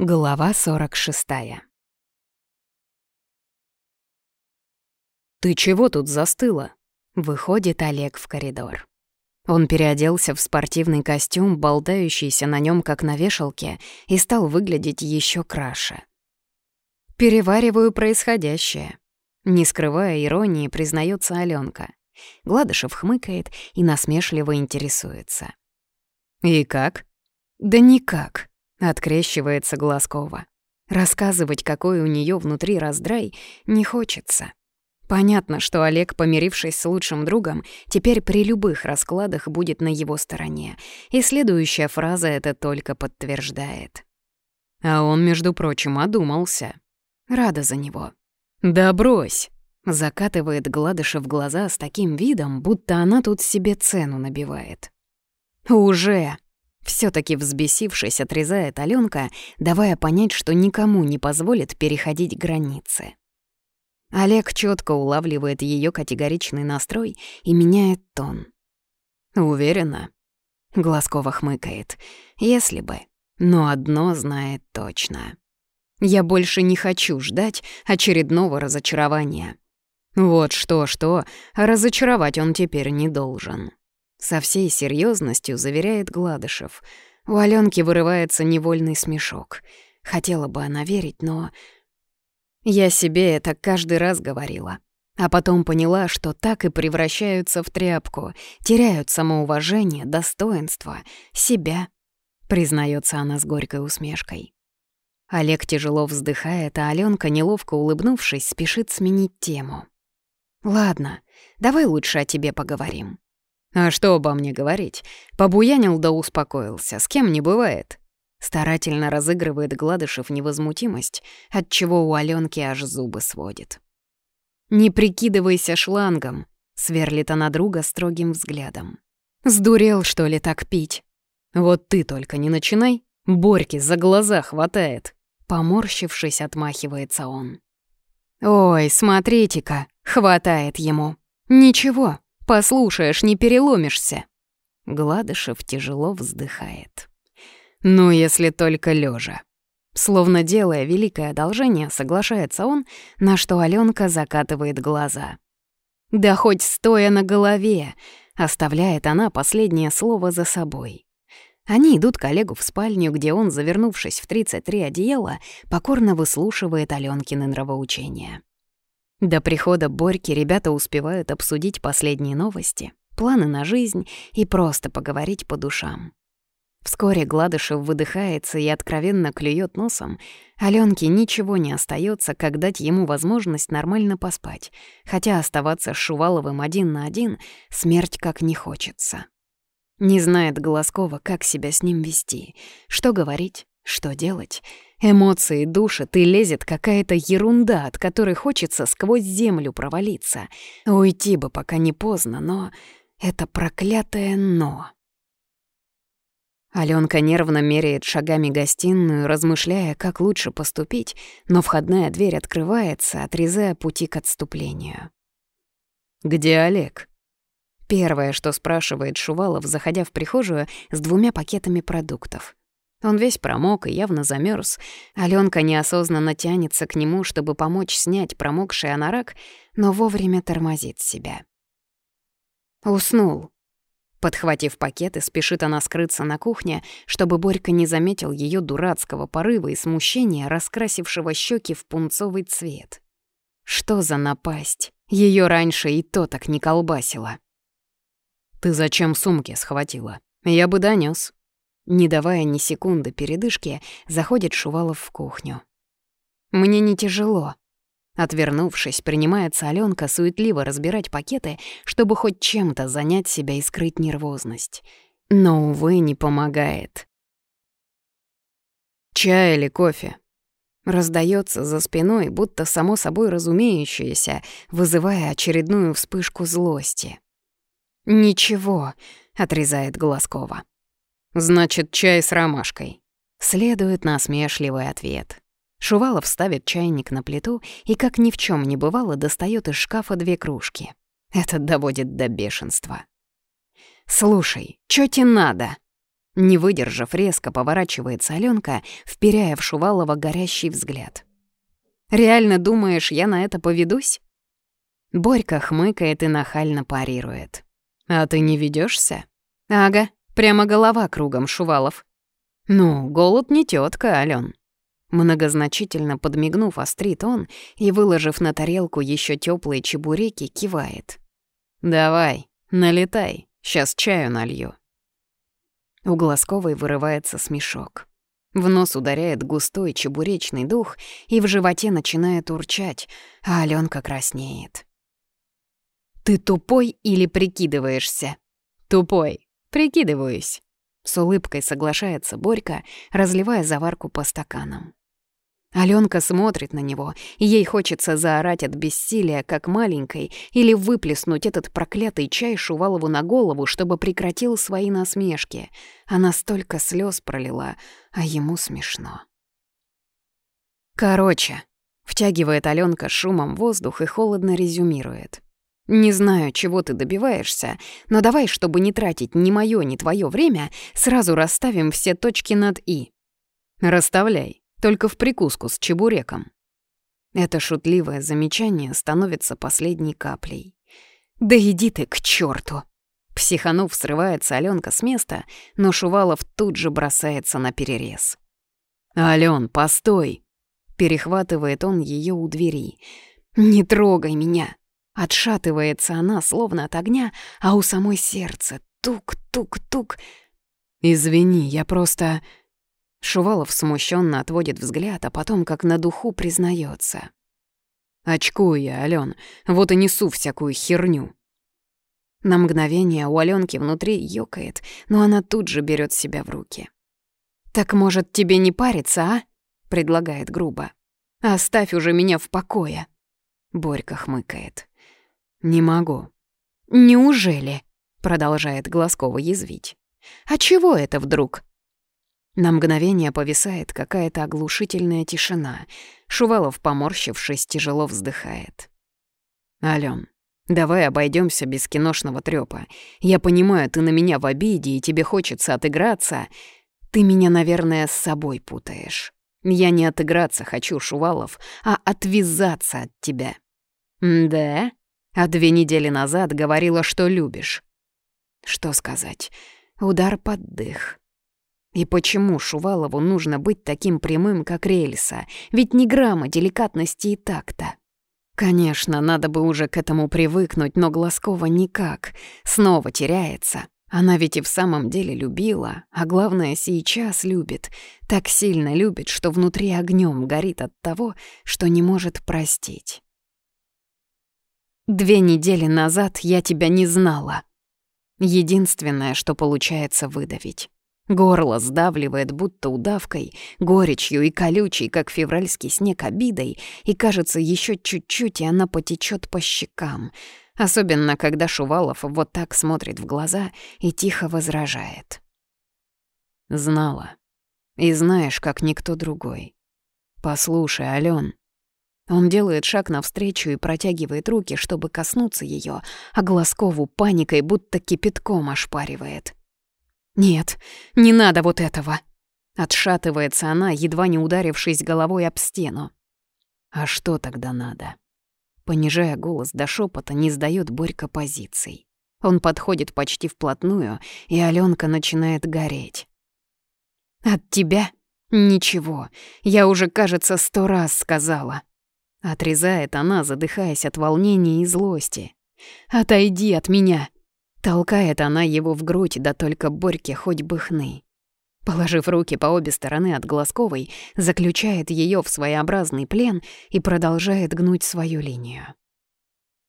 Глава 46 «Ты чего тут застыла?» Выходит Олег в коридор. Он переоделся в спортивный костюм, болтающийся на нем как на вешалке, и стал выглядеть еще краше. «Перевариваю происходящее», — не скрывая иронии, признается Аленка. Гладышев хмыкает и насмешливо интересуется. «И как?» «Да никак», Открещивается Глазкова. Рассказывать, какой у нее внутри раздрай, не хочется. Понятно, что Олег, помирившись с лучшим другом, теперь при любых раскладах будет на его стороне, и следующая фраза это только подтверждает. А он, между прочим, одумался. Рада за него. «Да брось!» — закатывает Гладышев глаза с таким видом, будто она тут себе цену набивает. «Уже!» Все таки взбесившись, отрезает Аленка, давая понять, что никому не позволит переходить границы. Олег четко улавливает ее категоричный настрой и меняет тон. «Уверена?» — Глазкова хмыкает. «Если бы. Но одно знает точно. Я больше не хочу ждать очередного разочарования. Вот что-что, разочаровать он теперь не должен». Со всей серьезностью заверяет Гладышев. У Аленки вырывается невольный смешок. Хотела бы она верить, но... Я себе это каждый раз говорила. А потом поняла, что так и превращаются в тряпку, теряют самоуважение, достоинство, себя, признается она с горькой усмешкой. Олег тяжело вздыхает, а Аленка, неловко улыбнувшись, спешит сменить тему. «Ладно, давай лучше о тебе поговорим. А что обо мне говорить? Побуянил да успокоился, с кем не бывает. Старательно разыгрывает Гладышев невозмутимость, от чего у Аленки аж зубы сводит. «Не прикидывайся шлангом», — сверлит она друга строгим взглядом. «Сдурел, что ли, так пить?» «Вот ты только не начинай, Борьки за глаза хватает», — поморщившись, отмахивается он. «Ой, смотрите-ка, хватает ему. Ничего, Послушаешь, не переломишься». Гладышев тяжело вздыхает. «Ну, если только лежа. Словно делая великое одолжение, соглашается он, на что Аленка закатывает глаза. «Да хоть стоя на голове!» — оставляет она последнее слово за собой. Они идут к Олегу в спальню, где он, завернувшись в 33 одеяла, покорно выслушивает Аленкины нравоучения. До прихода Борьки ребята успевают обсудить последние новости, планы на жизнь и просто поговорить по душам. Вскоре Гладышев выдыхается и откровенно клюет носом. Алёнке ничего не остается, как дать ему возможность нормально поспать, хотя оставаться с Шуваловым один на один смерть как не хочется. Не знает Голоскова, как себя с ним вести, что говорить, что делать — Эмоции душат и лезет какая-то ерунда, от которой хочется сквозь землю провалиться. Уйти бы, пока не поздно, но... Это проклятое «но». Алёнка нервно меряет шагами гостиную, размышляя, как лучше поступить, но входная дверь открывается, отрезая пути к отступлению. «Где Олег?» Первое, что спрашивает Шувалов, заходя в прихожую с двумя пакетами продуктов. Он весь промок и явно замерз. Аленка неосознанно тянется к нему, чтобы помочь снять промокший анорак, но вовремя тормозит себя. Уснул. Подхватив пакеты, спешит она скрыться на кухне, чтобы Борька не заметил ее дурацкого порыва и смущения, раскрасившего щеки в пунцовый цвет. Что за напасть? Ее раньше и то так не колбасило. «Ты зачем сумки схватила? Я бы донес. Не давая ни секунды передышки, заходит Шувалов в кухню. «Мне не тяжело». Отвернувшись, принимается Алёнка суетливо разбирать пакеты, чтобы хоть чем-то занять себя и скрыть нервозность. Но, увы, не помогает. «Чай или кофе?» Раздается за спиной, будто само собой разумеющееся, вызывая очередную вспышку злости. «Ничего», — отрезает Глазкова. «Значит, чай с ромашкой». Следует насмешливый ответ. Шувалов ставит чайник на плиту и, как ни в чем не бывало, достает из шкафа две кружки. Это доводит до бешенства. «Слушай, чё тебе надо?» Не выдержав, резко поворачивается Алёнка, вперяя в Шувалова горящий взгляд. «Реально думаешь, я на это поведусь?» Борька хмыкает и нахально парирует. «А ты не ведёшься? «Ага, прямо голова кругом, Шувалов». «Ну, голод не тётка, Алён». Многозначительно подмигнув, острит он и, выложив на тарелку ещё тёплые чебуреки, кивает. «Давай, налетай, сейчас чаю налью». У Глазковой вырывается смешок. В нос ударяет густой чебуречный дух, и в животе начинает урчать, а Алёнка краснеет. «Ты тупой или прикидываешься?» «Тупой. Прикидываюсь». С улыбкой соглашается Борька, разливая заварку по стаканам. Алёнка смотрит на него, и ей хочется заорать от бессилия, как маленькой, или выплеснуть этот проклятый чай Шувалову на голову, чтобы прекратил свои насмешки. Она столько слез пролила, а ему смешно. «Короче», — втягивает Алёнка шумом воздух и холодно резюмирует. «Не знаю, чего ты добиваешься, но давай, чтобы не тратить ни моё, ни твоё время, сразу расставим все точки над «и». «Расставляй», только в прикуску с чебуреком. Это шутливое замечание становится последней каплей. «Да иди ты к черту! Психанув срывается Алёнка с места, но Шувалов тут же бросается на перерез. «Алён, постой!» Перехватывает он ее у двери. «Не трогай меня!» Отшатывается она, словно от огня, а у самой сердце тук-тук-тук. «Извини, я просто...» Шувалов смущенно отводит взгляд, а потом как на духу признается. «Очкую я, Алён, вот и несу всякую херню». На мгновение у Алёнки внутри ёкает, но она тут же берет себя в руки. «Так, может, тебе не париться, а?» — предлагает грубо. «Оставь уже меня в покое». Борька хмыкает. «Не могу». «Неужели?» — продолжает Глазкова язвить. «А чего это вдруг?» На мгновение повисает какая-то оглушительная тишина. Шувалов, поморщившись, тяжело вздыхает. «Алён, давай обойдемся без киношного трёпа. Я понимаю, ты на меня в обиде, и тебе хочется отыграться. Ты меня, наверное, с собой путаешь. Я не отыграться хочу, Шувалов, а отвязаться от тебя». «Да? А две недели назад говорила, что любишь». Что сказать? Удар под дых. И почему Шувалову нужно быть таким прямым, как рельса? Ведь ни грамма деликатности и так-то. Конечно, надо бы уже к этому привыкнуть, но Глазкова никак. Снова теряется. Она ведь и в самом деле любила, а главное, сейчас любит. Так сильно любит, что внутри огнем горит от того, что не может простить. Две недели назад я тебя не знала. Единственное, что получается выдавить. Горло сдавливает будто удавкой, горечью и колючей, как февральский снег, обидой, и кажется, еще чуть-чуть, и она потечет по щекам. Особенно, когда Шувалов вот так смотрит в глаза и тихо возражает. «Знала. И знаешь, как никто другой. Послушай, Алён». Он делает шаг навстречу и протягивает руки, чтобы коснуться ее, а Глазкову паникой будто кипятком ошпаривает. «Нет, не надо вот этого!» Отшатывается она, едва не ударившись головой об стену. «А что тогда надо?» Понижая голос до шепота, не сдаёт Борька позиций. Он подходит почти вплотную, и Алёнка начинает гореть. «От тебя? Ничего. Я уже, кажется, сто раз сказала». Отрезает она, задыхаясь от волнения и злости. «Отойди от меня!» Толкает она его в грудь, да только Борьке хоть бы хны. Положив руки по обе стороны от Глазковой, заключает ее в своеобразный плен и продолжает гнуть свою линию.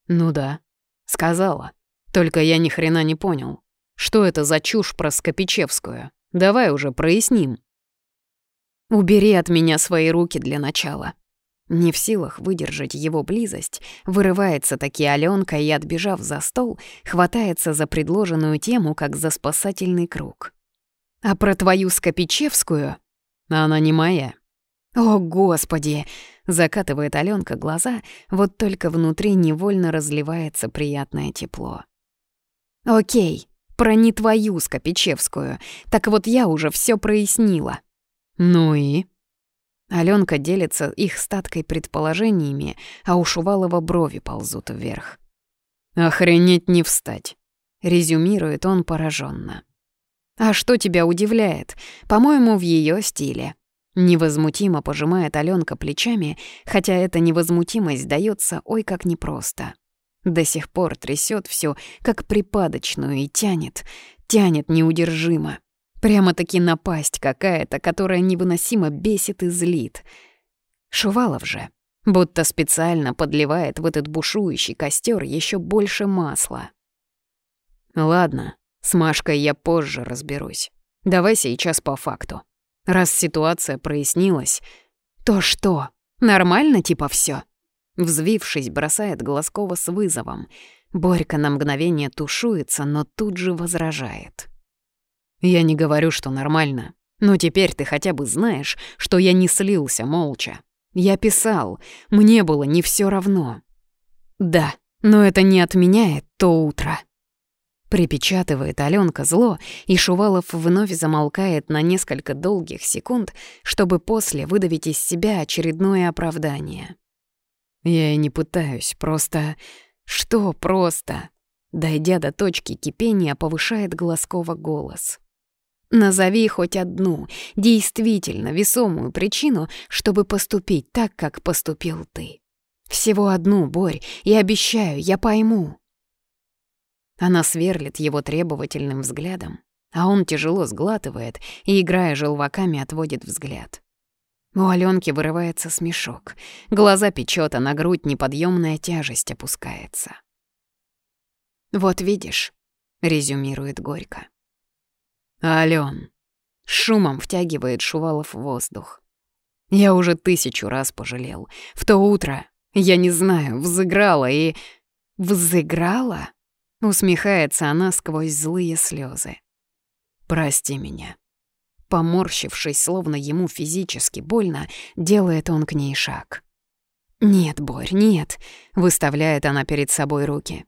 «Ну да», — сказала. «Только я ни хрена не понял. Что это за чушь про Скопичевскую? Давай уже проясним». «Убери от меня свои руки для начала», не в силах выдержать его близость, вырывается таки Алёнка и, отбежав за стол, хватается за предложенную тему, как за спасательный круг. «А про твою Скопичевскую?» «Она не моя». «О, Господи!» — закатывает Алёнка глаза, вот только внутри невольно разливается приятное тепло. «Окей, Про не твою Скопичевскую. Так вот я уже все прояснила. Ну и? Аленка делится их статкой предположениями, а у Шувалова брови ползут вверх. «Охренеть не встать», — резюмирует он пораженно. «А что тебя удивляет? По-моему, в ее стиле». Невозмутимо пожимает Аленка плечами, хотя эта невозмутимость дается ой как непросто. До сих пор трясет все, как припадочную, и тянет, тянет неудержимо. Прямо-таки напасть какая-то, которая невыносимо бесит и злит. Шувалов же, будто специально подливает в этот бушующий костер еще больше масла. Ладно, с Машкой я позже разберусь. Давай сейчас по факту. Раз ситуация прояснилась, то что, нормально типа все? Взвившись, бросает Глазкова с вызовом. Борька на мгновение тушуется, но тут же возражает. «Я не говорю, что нормально. Но теперь ты хотя бы знаешь, что я не слился молча. Я писал, мне было не все равно». «Да, но это не отменяет то утро». Припечатывает Алёнка зло, и Шувалов вновь замолкает на несколько долгих секунд, чтобы после выдавить из себя очередное оправдание. Я и не пытаюсь, просто... Что просто? Дойдя до точки кипения, повышает Глазкова голос. Назови хоть одну, действительно весомую причину, чтобы поступить так, как поступил ты. Всего одну, Борь, и обещаю, я пойму. Она сверлит его требовательным взглядом, а он тяжело сглатывает и, играя желваками, отводит взгляд. У Алёнки вырывается смешок. Глаза печёт, а на грудь неподъёмная тяжесть опускается. «Вот видишь», — резюмирует Горько. «Алён», — шумом втягивает Шувалов воздух. «Я уже тысячу раз пожалел. В то утро, я не знаю, взыграла и...» «Взыграла?» — усмехается она сквозь злые слёзы. «Прости меня. Поморщившись, словно ему физически больно, делает он к ней шаг. «Нет, Борь, нет», — выставляет она перед собой руки.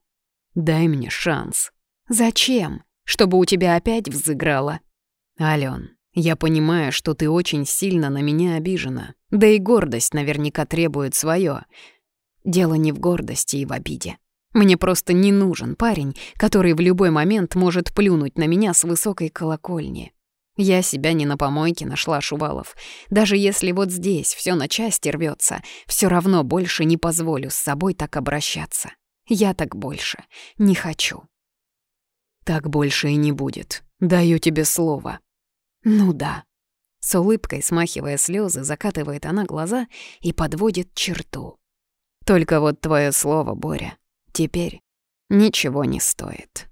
«Дай мне шанс». «Зачем? Чтобы у тебя опять взыграло?» «Алён, я понимаю, что ты очень сильно на меня обижена, да и гордость наверняка требует своё. Дело не в гордости и в обиде. Мне просто не нужен парень, который в любой момент может плюнуть на меня с высокой колокольни. Я себя не на помойке нашла, Шувалов. Даже если вот здесь все на части рвется, все равно больше не позволю с собой так обращаться. Я так больше не хочу. Так больше и не будет. Даю тебе слово. Ну да. С улыбкой, смахивая слезы, закатывает она глаза и подводит черту. Только вот твое слово, Боря, теперь ничего не стоит.